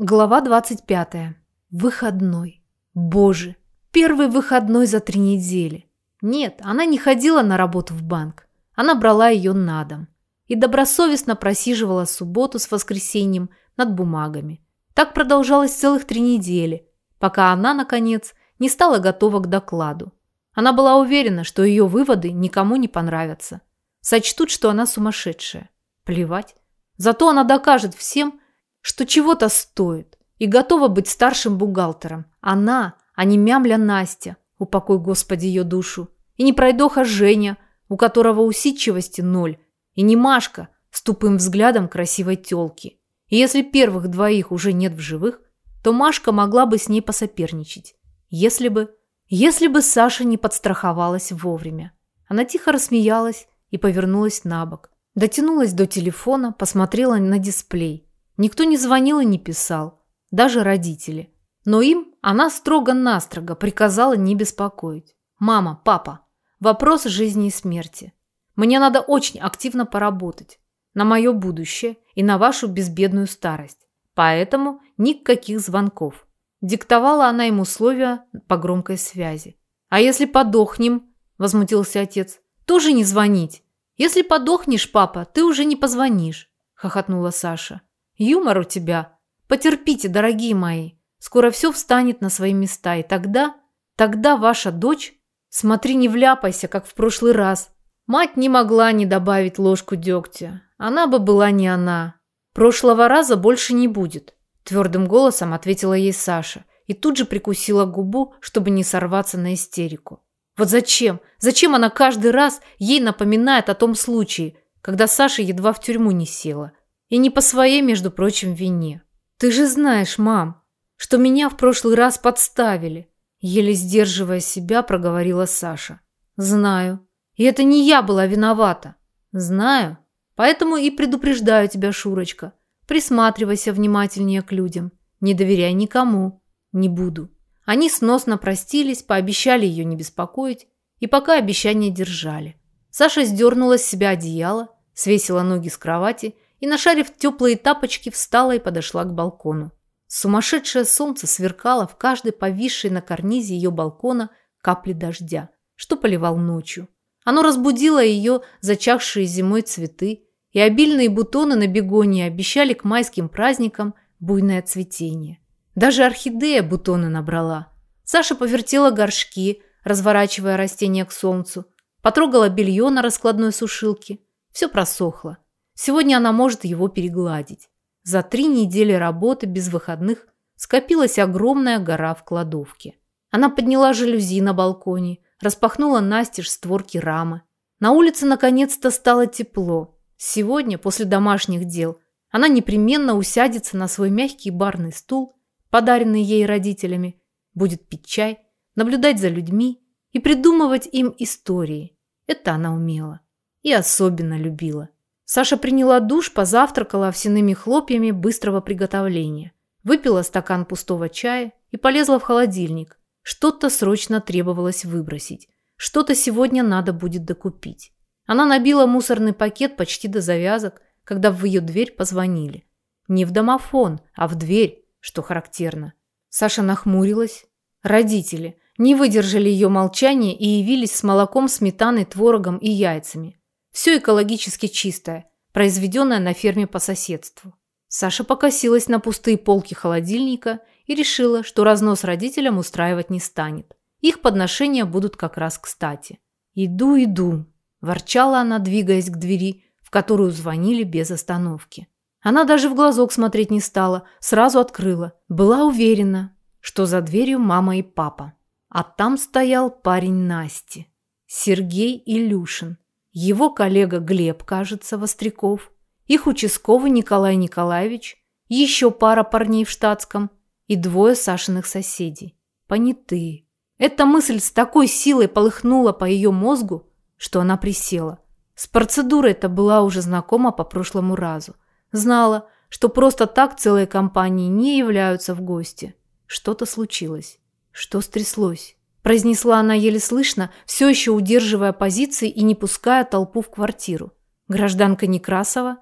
Глава 25. Выходной. Боже, первый выходной за три недели. Нет, она не ходила на работу в банк. Она брала ее на дом. И добросовестно просиживала субботу с воскресеньем над бумагами. Так продолжалось целых три недели, пока она, наконец, не стала готова к докладу. Она была уверена, что ее выводы никому не понравятся. Сочтут, что она сумасшедшая. Плевать. Зато она докажет всем, что чего-то стоит и готова быть старшим бухгалтером. Она, а не мямля Настя, упокой Господи ее душу, и не пройдоха Женя, у которого усидчивости ноль, и не Машка с тупым взглядом красивой тёлки. И если первых двоих уже нет в живых, то Машка могла бы с ней посоперничать. Если бы... Если бы Саша не подстраховалась вовремя. Она тихо рассмеялась и повернулась на бок. Дотянулась до телефона, посмотрела на дисплей. Никто не звонил и не писал, даже родители. Но им она строго-настрого приказала не беспокоить. «Мама, папа, вопрос жизни и смерти. Мне надо очень активно поработать на мое будущее и на вашу безбедную старость. Поэтому никаких звонков». Диктовала она им условия по громкой связи. «А если подохнем?» – возмутился отец. «Тоже не звонить. Если подохнешь, папа, ты уже не позвонишь», – хохотнула Саша. Юмор у тебя. Потерпите, дорогие мои. Скоро все встанет на свои места, и тогда... Тогда ваша дочь... Смотри, не вляпайся, как в прошлый раз. Мать не могла не добавить ложку дегтя. Она бы была не она. Прошлого раза больше не будет. Твердым голосом ответила ей Саша и тут же прикусила губу, чтобы не сорваться на истерику. Вот зачем? Зачем она каждый раз ей напоминает о том случае, когда Саша едва в тюрьму не села? И не по своей, между прочим, вине. Ты же знаешь, мам, что меня в прошлый раз подставили. Еле сдерживая себя, проговорила Саша. Знаю. И это не я была виновата. Знаю. Поэтому и предупреждаю тебя, Шурочка. Присматривайся внимательнее к людям. Не доверяй никому. Не буду. Они сносно простились, пообещали ее не беспокоить, и пока обещание держали. Саша сдернула с себя одеяло, свесила ноги с кровати и, нашарив теплые тапочки, встала и подошла к балкону. Сумасшедшее солнце сверкало в каждой повисшей на карнизе ее балкона капли дождя, что поливал ночью. Оно разбудило ее зачахшие зимой цветы, и обильные бутоны на бегонии обещали к майским праздникам буйное цветение. Даже орхидея бутоны набрала. Саша повертела горшки, разворачивая растения к солнцу, потрогала белье на раскладной сушилке. Все просохло. Сегодня она может его перегладить. За три недели работы без выходных скопилась огромная гора в кладовке. Она подняла жалюзи на балконе, распахнула настежь створки рамы. На улице наконец-то стало тепло. Сегодня, после домашних дел, она непременно усядется на свой мягкий барный стул, подаренный ей родителями, будет пить чай, наблюдать за людьми и придумывать им истории. Это она умела и особенно любила. Саша приняла душ, позавтракала овсяными хлопьями быстрого приготовления. Выпила стакан пустого чая и полезла в холодильник. Что-то срочно требовалось выбросить. Что-то сегодня надо будет докупить. Она набила мусорный пакет почти до завязок, когда в ее дверь позвонили. Не в домофон, а в дверь, что характерно. Саша нахмурилась. Родители не выдержали ее молчания и явились с молоком, сметаной, творогом и яйцами. Все экологически чистое, произведенное на ферме по соседству. Саша покосилась на пустые полки холодильника и решила, что разнос родителям устраивать не станет. Их подношения будут как раз кстати. «Иду, иду», – ворчала она, двигаясь к двери, в которую звонили без остановки. Она даже в глазок смотреть не стала, сразу открыла. Была уверена, что за дверью мама и папа. А там стоял парень Насти. Сергей Илюшин. Его коллега Глеб, кажется, Востряков, их участковый Николай Николаевич, еще пара парней в штатском и двое Сашиных соседей. Понятые. Эта мысль с такой силой полыхнула по ее мозгу, что она присела. С процедурой это была уже знакома по прошлому разу. Знала, что просто так целые компании не являются в гости. Что-то случилось. Что стряслось? Произнесла она еле слышно, все еще удерживая позиции и не пуская толпу в квартиру. Гражданка Некрасова?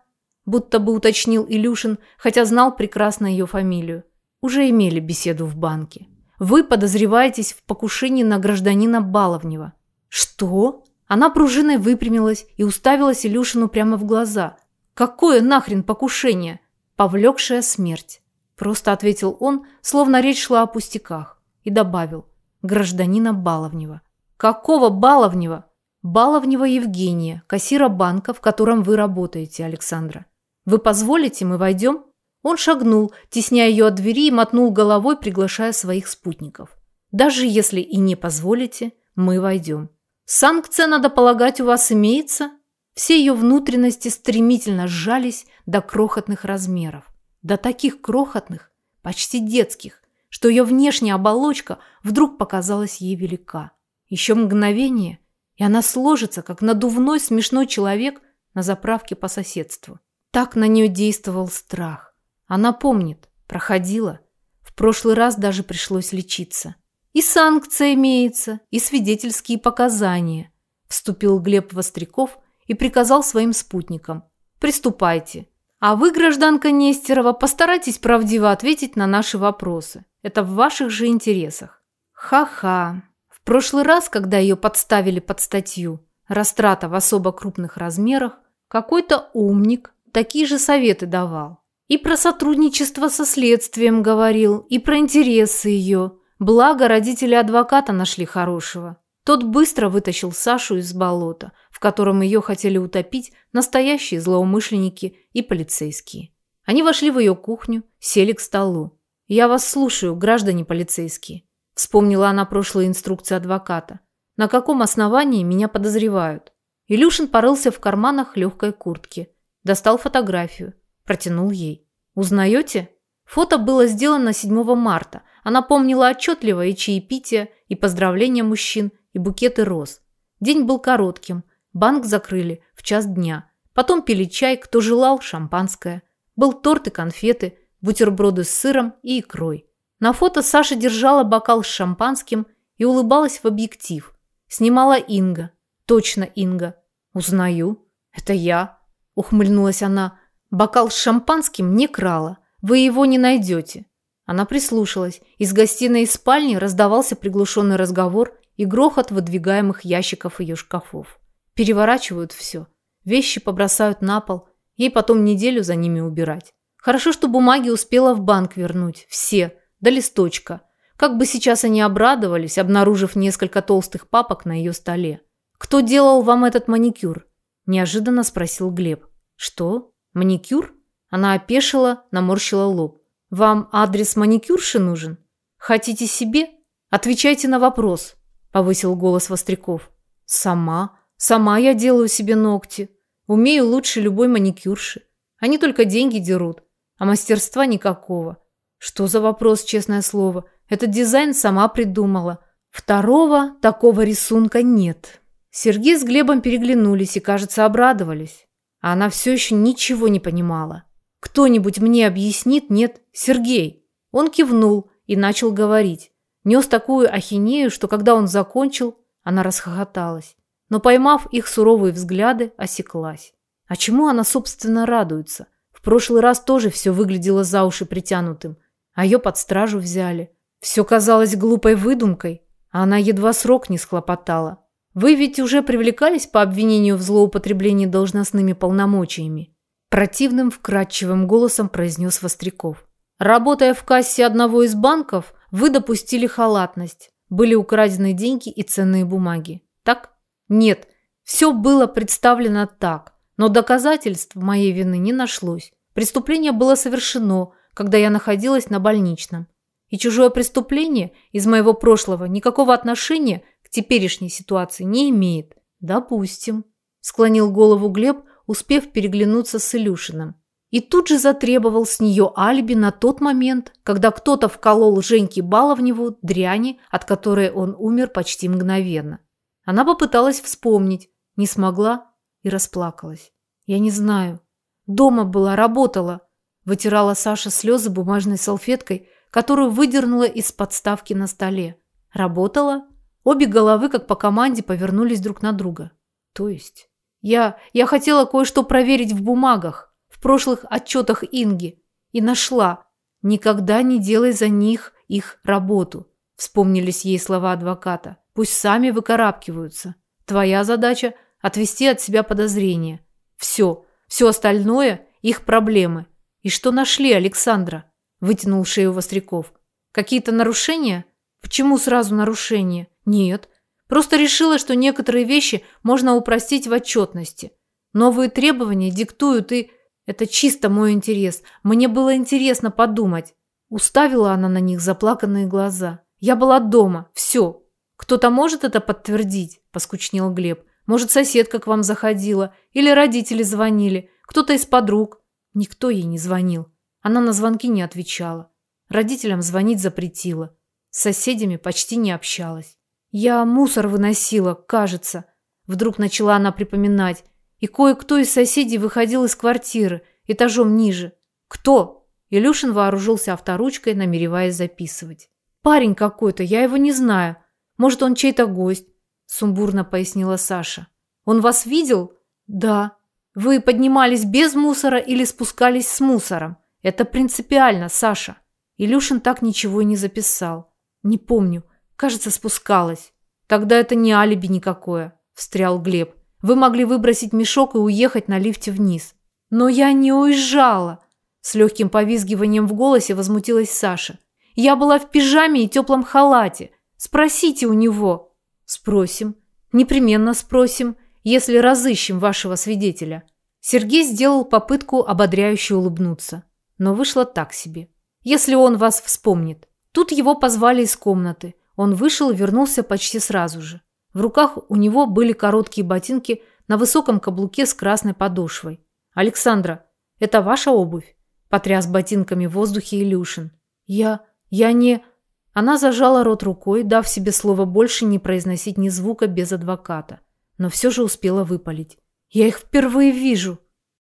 будто бы уточнил Илюшин, хотя знал прекрасно ее фамилию. Уже имели беседу в банке. Вы подозреваетесь в покушении на гражданина Баловнева. Что? Она пружиной выпрямилась и уставилась Илюшину прямо в глаза. Какое нахрен покушение? Повлекшая смерть. Просто ответил он, словно речь шла о пустяках. И добавил. Гражданина Баловнева. Какого Баловнева? Баловнева Евгения, кассира банка, в котором вы работаете, Александра. Вы позволите, мы войдем? Он шагнул, тесняя ее от двери и мотнул головой, приглашая своих спутников. Даже если и не позволите, мы войдем. Санкция, надо полагать, у вас имеется? Все ее внутренности стремительно сжались до крохотных размеров. До таких крохотных, почти детских, что ее внешняя оболочка вдруг показалась ей велика. Еще мгновение, и она сложится, как надувной смешной человек на заправке по соседству. Так на нее действовал страх. Она помнит, проходила. В прошлый раз даже пришлось лечиться. И санкция имеется, и свидетельские показания. Вступил Глеб Востряков и приказал своим спутникам. Приступайте. А вы, гражданка Нестерова, постарайтесь правдиво ответить на наши вопросы. Это в ваших же интересах. Ха-ха. В прошлый раз, когда ее подставили под статью «Растрата в особо крупных размерах», какой-то умник такие же советы давал. И про сотрудничество со следствием говорил, и про интересы ее – Благо, родители адвоката нашли хорошего. Тот быстро вытащил Сашу из болота, в котором ее хотели утопить настоящие злоумышленники и полицейские. Они вошли в ее кухню, сели к столу. «Я вас слушаю, граждане полицейские», – вспомнила она прошлые инструкции адвоката. «На каком основании меня подозревают?» Илюшин порылся в карманах легкой куртки, достал фотографию, протянул ей. «Узнаете?» Фото было сделано 7 марта – она помнила отчетливо и чаепитие, и поздравления мужчин, и букеты роз. День был коротким. Банк закрыли в час дня. Потом пили чай, кто желал, шампанское. Был торт и конфеты, бутерброды с сыром и икрой. На фото Саша держала бокал с шампанским и улыбалась в объектив. Снимала Инга. Точно Инга. Узнаю. Это я. Ухмыльнулась она. Бокал с шампанским не крала. Вы его не найдете. Она прислушалась. Из гостиной и спальни раздавался приглушенный разговор и грохот выдвигаемых ящиков ее шкафов. Переворачивают все. Вещи побросают на пол. Ей потом неделю за ними убирать. Хорошо, что бумаги успела в банк вернуть. Все. До листочка. Как бы сейчас они обрадовались, обнаружив несколько толстых папок на ее столе. «Кто делал вам этот маникюр?» Неожиданно спросил Глеб. «Что? Маникюр?» Она опешила, наморщила лоб. Вам адрес маникюрши нужен? Хотите себе? Отвечайте на вопрос, повысил голос Востряков. Сама, сама я делаю себе ногти. Умею лучше любой маникюрши. Они только деньги дерут, а мастерства никакого. Что за вопрос, честное слово? Этот дизайн сама придумала. Второго такого рисунка нет. Сергей с Глебом переглянулись и, кажется, обрадовались. А она все еще ничего не понимала. Кто-нибудь мне объяснит? Нет, Сергей. Он кивнул и начал говорить. Нес такую ахинею, что когда он закончил, она расхохоталась. Но поймав их суровые взгляды, осеклась. А чему она, собственно, радуется? В прошлый раз тоже все выглядело за уши притянутым, а ее под стражу взяли. Все казалось глупой выдумкой, а она едва срок не схлопотала. Вы ведь уже привлекались по обвинению в злоупотреблении должностными полномочиями? Противным вкрадчивым голосом произнес Востряков. Работая в кассе одного из банков, вы допустили халатность. Были украдены деньги и ценные бумаги. Так? Нет, все было представлено так. Но доказательств моей вины не нашлось. Преступление было совершено, когда я находилась на больничном. И чужое преступление из моего прошлого никакого отношения к теперешней ситуации не имеет. Допустим. Склонил голову Глеб, успев переглянуться с Илюшиным. И тут же затребовал с нее алиби на тот момент, когда кто-то вколол Женьке Баловневу дряни, от которой он умер почти мгновенно. Она попыталась вспомнить, не смогла и расплакалась. «Я не знаю. Дома была, работала», – вытирала Саша слезы бумажной салфеткой, которую выдернула из подставки на столе. «Работала?» Обе головы, как по команде, повернулись друг на друга. «То есть?» Я... я хотела кое-что проверить в бумагах. Прошлых отчетах Инги. И нашла. Никогда не делай за них их работу. Вспомнились ей слова адвоката. Пусть сами выкарабкиваются. Твоя задача – отвести от себя подозрения. Все. Все остальное – их проблемы. И что нашли, Александра? Вытянул шею Востряков. Какие-то нарушения? Почему сразу нарушения? Нет. Просто решила, что некоторые вещи можно упростить в отчетности. Новые требования диктуют и... Это чисто мой интерес. Мне было интересно подумать. Уставила она на них заплаканные глаза. Я была дома. Все. Кто-то может это подтвердить? Поскучнел Глеб. Может, соседка к вам заходила? Или родители звонили? Кто-то из подруг? Никто ей не звонил. Она на звонки не отвечала. Родителям звонить запретила. С соседями почти не общалась. Я мусор выносила, кажется. Вдруг начала она припоминать. И кое-кто из соседей выходил из квартиры, этажом ниже. Кто? Илюшин вооружился авторучкой, намереваясь записывать. Парень какой-то, я его не знаю. Может, он чей-то гость, сумбурно пояснила Саша. Он вас видел? Да. Вы поднимались без мусора или спускались с мусором? Это принципиально, Саша. Илюшин так ничего и не записал. Не помню. Кажется, спускалась. Тогда это не алиби никакое, встрял Глеб. Вы могли выбросить мешок и уехать на лифте вниз. Но я не уезжала. С легким повизгиванием в голосе возмутилась Саша. Я была в пижаме и теплом халате. Спросите у него. Спросим. Непременно спросим, если разыщем вашего свидетеля. Сергей сделал попытку ободряюще улыбнуться. Но вышло так себе. Если он вас вспомнит. Тут его позвали из комнаты. Он вышел и вернулся почти сразу же. В руках у него были короткие ботинки на высоком каблуке с красной подошвой. «Александра, это ваша обувь?» – потряс ботинками в воздухе Илюшин. «Я... я не...» Она зажала рот рукой, дав себе слово больше не произносить ни звука без адвоката. Но все же успела выпалить. «Я их впервые вижу!»